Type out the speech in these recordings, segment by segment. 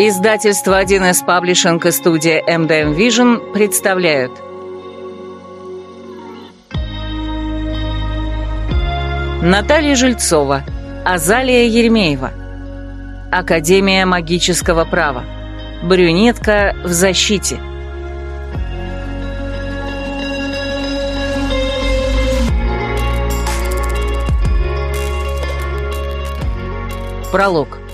Издательство 1С Паблишинг и студия MDM Vision представляют. Наталья Жильцова Азалия Еремеева. Академия магического права. Брюнетка в защите. Пролог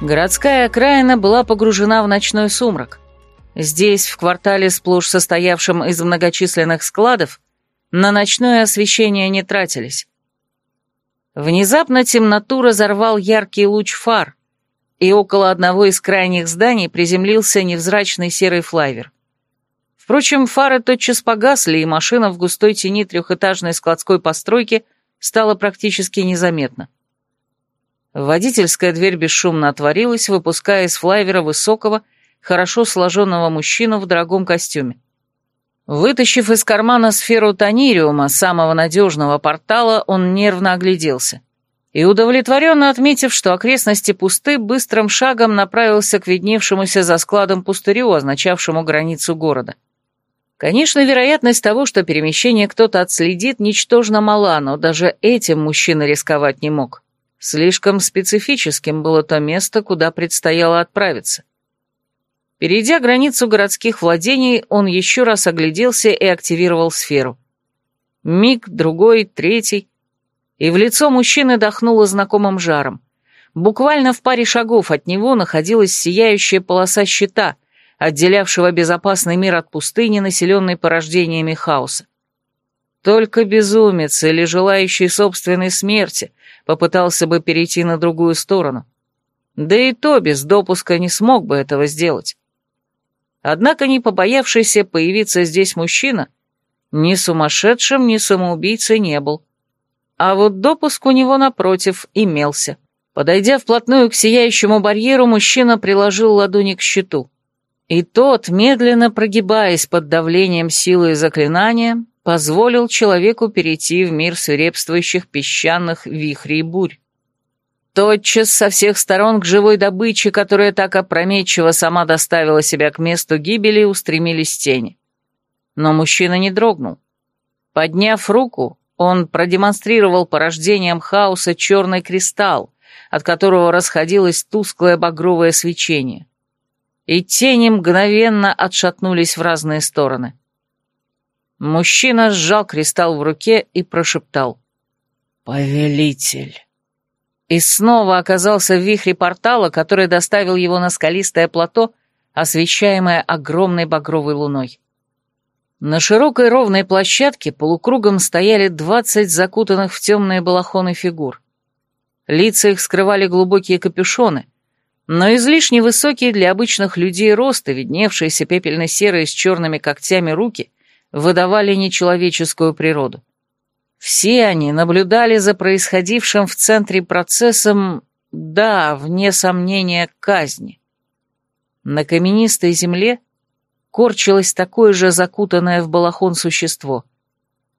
Городская окраина была погружена в ночной сумрак. Здесь, в квартале, сплошь состоявшем из многочисленных складов, на ночное освещение не тратились. Внезапно темноту разорвал яркий луч фар, и около одного из крайних зданий приземлился невзрачный серый флайвер. Впрочем, фары тотчас погасли, и машина в густой тени трехэтажной складской постройки стала практически незаметна. Водительская дверь бесшумно отворилась, выпуская из флайвера высокого, хорошо сложенного мужчину в дорогом костюме. Вытащив из кармана сферу тонириума, самого надежного портала, он нервно огляделся. И, удовлетворенно отметив, что окрестности пусты, быстрым шагом направился к видневшемуся за складом пустырю, означавшему границу города. Конечно, вероятность того, что перемещение кто-то отследит, ничтожно мала, но даже этим мужчина рисковать не мог. Слишком специфическим было то место, куда предстояло отправиться. Перейдя границу городских владений, он еще раз огляделся и активировал сферу. Миг, другой, третий. И в лицо мужчины дохнуло знакомым жаром. Буквально в паре шагов от него находилась сияющая полоса щита, отделявшего безопасный мир от пустыни, населенной порождениями хаоса. Только безумец или желающий собственной смерти попытался бы перейти на другую сторону. Да и то без допуска не смог бы этого сделать. Однако не побоявшийся появиться здесь мужчина ни сумасшедшим, ни самоубийцей не был. А вот допуск у него, напротив, имелся. Подойдя вплотную к сияющему барьеру, мужчина приложил ладони к щиту. И тот, медленно прогибаясь под давлением силы и заклинания, позволил человеку перейти в мир свирепствующих песчаных вихрей бурь. Тотчас со всех сторон к живой добыче, которая так опрометчиво сама доставила себя к месту гибели, устремились тени. Но мужчина не дрогнул. Подняв руку, он продемонстрировал порождением хаоса черный кристалл, от которого расходилось тусклое багровое свечение. И тени мгновенно отшатнулись в разные стороны. Мужчина сжал кристалл в руке и прошептал. «Повелитель». И снова оказался в вихре портала, который доставил его на скалистое плато, освещаемое огромной багровой луной. На широкой ровной площадке полукругом стояли двадцать закутанных в темные балахоны фигур. Лица их скрывали глубокие капюшоны, но излишне высокие для обычных людей роста, видневшиеся пепельно-серые с черными когтями руки, выдавали нечеловеческую природу. Все они наблюдали за происходившим в центре процессом, да, вне сомнения, казни. На каменистой земле корчилось такое же закутанное в балахон существо.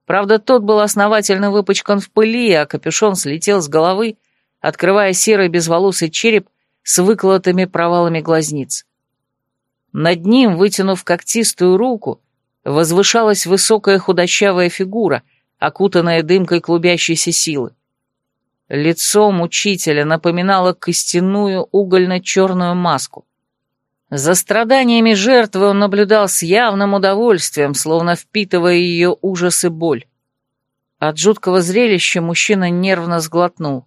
Правда, тот был основательно выпачкан в пыли, а капюшон слетел с головы, открывая серый безволосый череп с выколотыми провалами глазниц. Над ним, вытянув когтистую руку, возвышалась высокая худощавая фигура, окутанная дымкой клубящейся силы. Лицо мучителя напоминало костяную угольно-черную маску. За страданиями жертвы он наблюдал с явным удовольствием, словно впитывая ее ужас и боль. От жуткого зрелища мужчина нервно сглотнул.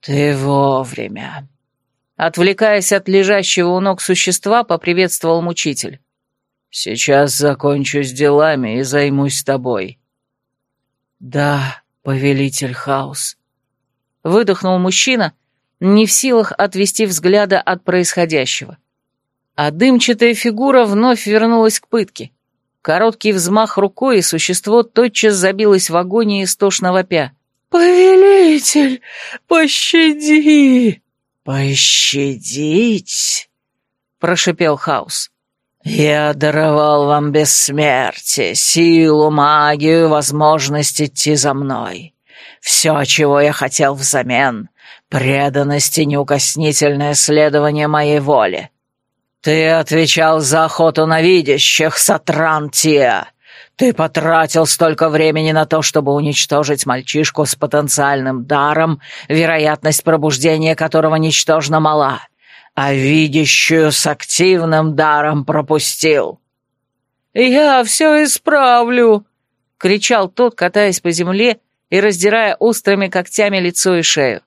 «Ты вовремя!» Отвлекаясь от лежащего у ног существа, поприветствовал мучитель. Сейчас закончу с делами и займусь тобой». «Да, повелитель хаос», — выдохнул мужчина, не в силах отвести взгляда от происходящего. А дымчатая фигура вновь вернулась к пытке. Короткий взмах рукой, и существо тотчас забилось в агонии истошно вопя. «Повелитель, пощади!» «Пощадить?» — прошипел хаос. «Я даровал вам бессмертие, силу, магию, возможность идти за мной. Все, чего я хотел взамен, преданность и неукоснительное следование моей воле. Ты отвечал за охоту на видящих, Сатрантия. Ты потратил столько времени на то, чтобы уничтожить мальчишку с потенциальным даром, вероятность пробуждения которого ничтожно мала, а видящую с активным даром пропустил. «Я все исправлю!» — кричал тот, катаясь по земле и раздирая острыми когтями лицо и шею.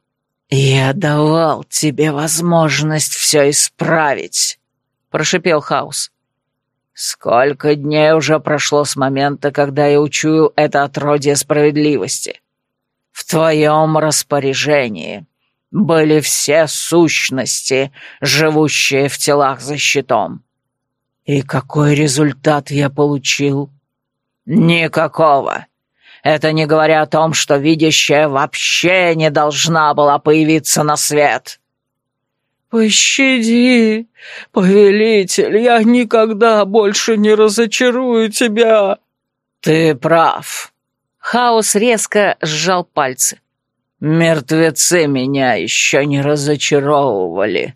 «Я давал тебе возможность все исправить», — прошипел Хаус. «Сколько дней уже прошло с момента, когда я учую это отродье справедливости? В твоем распоряжении были все сущности, живущие в телах за щитом. И какой результат я получил? Никакого. Это не говоря о том, что видящая вообще не должна была появиться на свет. «Пощади, повелитель, я никогда больше не разочарую тебя!» «Ты прав!» Хаос резко сжал пальцы. «Мертвецы меня еще не разочаровывали!»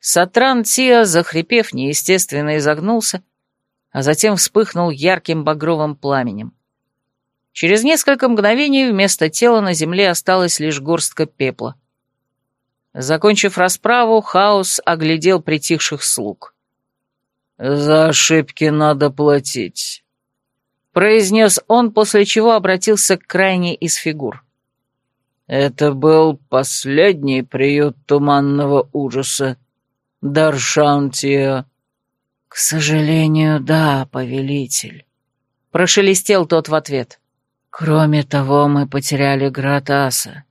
Сатран Тиа, захрипев, неестественно изогнулся, а затем вспыхнул ярким багровым пламенем. Через несколько мгновений вместо тела на земле осталась лишь горстка пепла. Закончив расправу, Хаос оглядел притихших слуг. «За ошибки надо платить», — произнес он, после чего обратился к крайней из фигур. «Это был последний приют туманного ужаса. Даршантия». «К сожалению, да, повелитель», — прошелестел тот в ответ. «Кроме того, мы потеряли Гратаса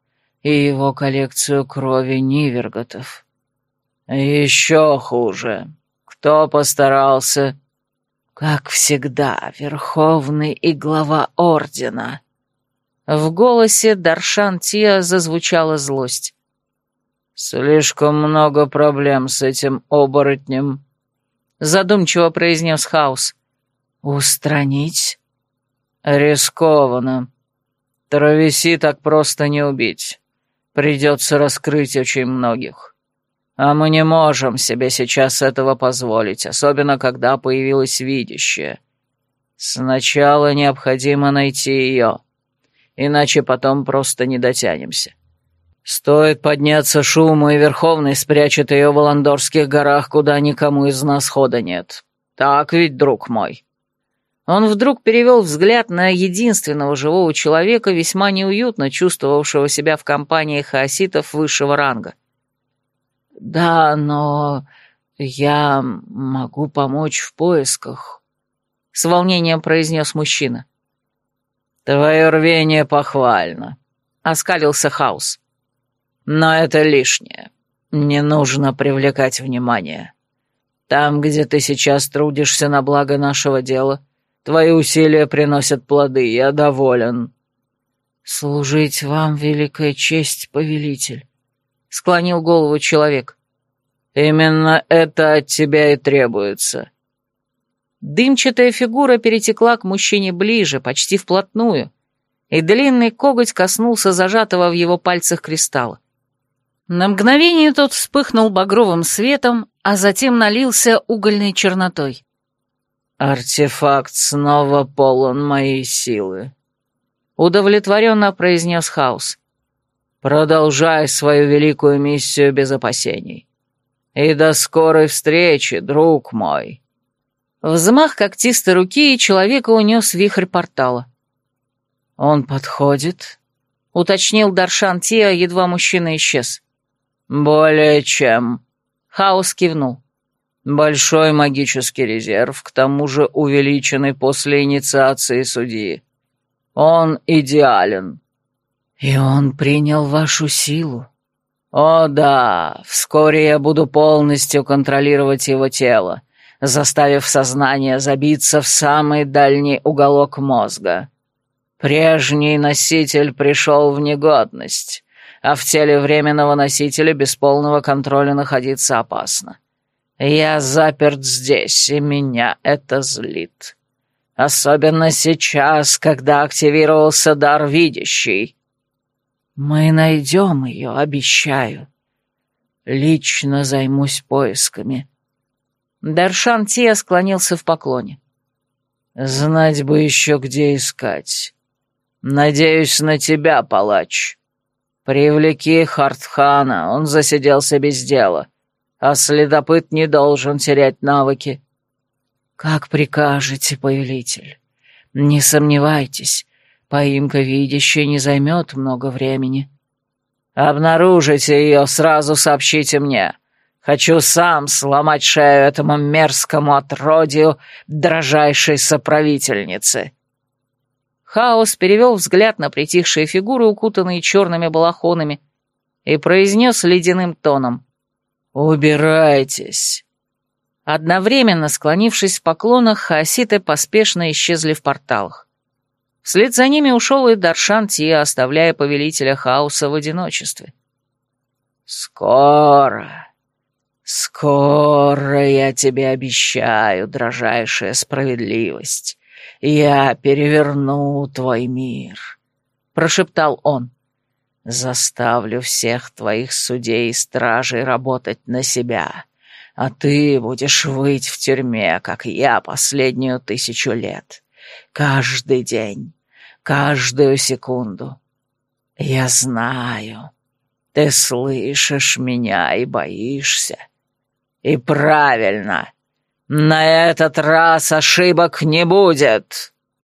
и его коллекцию крови Ниверготов». «Еще хуже. Кто постарался?» «Как всегда, Верховный и глава Ордена». В голосе Даршан Тия зазвучала злость. «Слишком много проблем с этим оборотнем», — задумчиво произнес Хаус. «Устранить?» «Рискованно. Травеси так просто не убить. Придется раскрыть очень многих. А мы не можем себе сейчас этого позволить, особенно когда появилась видящее. Сначала необходимо найти ее, иначе потом просто не дотянемся». Стоит подняться шуму, и Верховный спрячет ее в Аландорских горах, куда никому из нас хода нет. Так ведь, друг мой?» Он вдруг перевел взгляд на единственного живого человека, весьма неуютно чувствовавшего себя в компании хаоситов высшего ранга. «Да, но я могу помочь в поисках», — с волнением произнес мужчина. «Твое рвение похвально», — оскалился Хаус. Но это лишнее. Не нужно привлекать внимание. Там, где ты сейчас трудишься на благо нашего дела, твои усилия приносят плоды, я доволен». «Служить вам великая честь, повелитель», — склонил голову человек. «Именно это от тебя и требуется». Дымчатая фигура перетекла к мужчине ближе, почти вплотную, и длинный коготь коснулся зажатого в его пальцах кристалла. На мгновение тот вспыхнул багровым светом, а затем налился угольной чернотой. «Артефакт снова полон моей силы», — удовлетворенно произнес Хаус. «Продолжай свою великую миссию без опасений. И до скорой встречи, друг мой». Взмах когтистой руки, и человека унес вихрь портала. «Он подходит?» — уточнил Даршан Тиа, едва мужчина исчез. «Более чем», — Хаос кивнул. «Большой магический резерв, к тому же увеличенный после инициации судьи. Он идеален». «И он принял вашу силу?» «О да, вскоре я буду полностью контролировать его тело, заставив сознание забиться в самый дальний уголок мозга. Прежний носитель пришел в негодность» а в теле временного носителя без полного контроля находиться опасно. Я заперт здесь, и меня это злит. Особенно сейчас, когда активировался дар видящий. Мы найдем ее, обещаю. Лично займусь поисками. Даршан Тия склонился в поклоне. Знать бы еще, где искать. Надеюсь на тебя, палач. Привлеки Хартхана, он засиделся без дела, а следопыт не должен терять навыки. Как прикажете, повелитель. Не сомневайтесь, поимка видящей не займет много времени. Обнаружите ее, сразу сообщите мне. Хочу сам сломать шею этому мерзкому отродью дрожайшей соправительницы. Хаос перевел взгляд на притихшие фигуры, укутанные черными балахонами, и произнес ледяным тоном. «Убирайтесь!» Одновременно склонившись в поклонах, хаоситы поспешно исчезли в порталах. Вслед за ними ушел и Даршан Тия, оставляя повелителя хаоса в одиночестве. «Скоро, скоро я тебе обещаю, дрожайшая справедливость, «Я переверну твой мир», — прошептал он. «Заставлю всех твоих судей и стражей работать на себя, а ты будешь выть в тюрьме, как я последнюю тысячу лет. Каждый день, каждую секунду. Я знаю, ты слышишь меня и боишься. И правильно». На этот раз ошибок не будет!»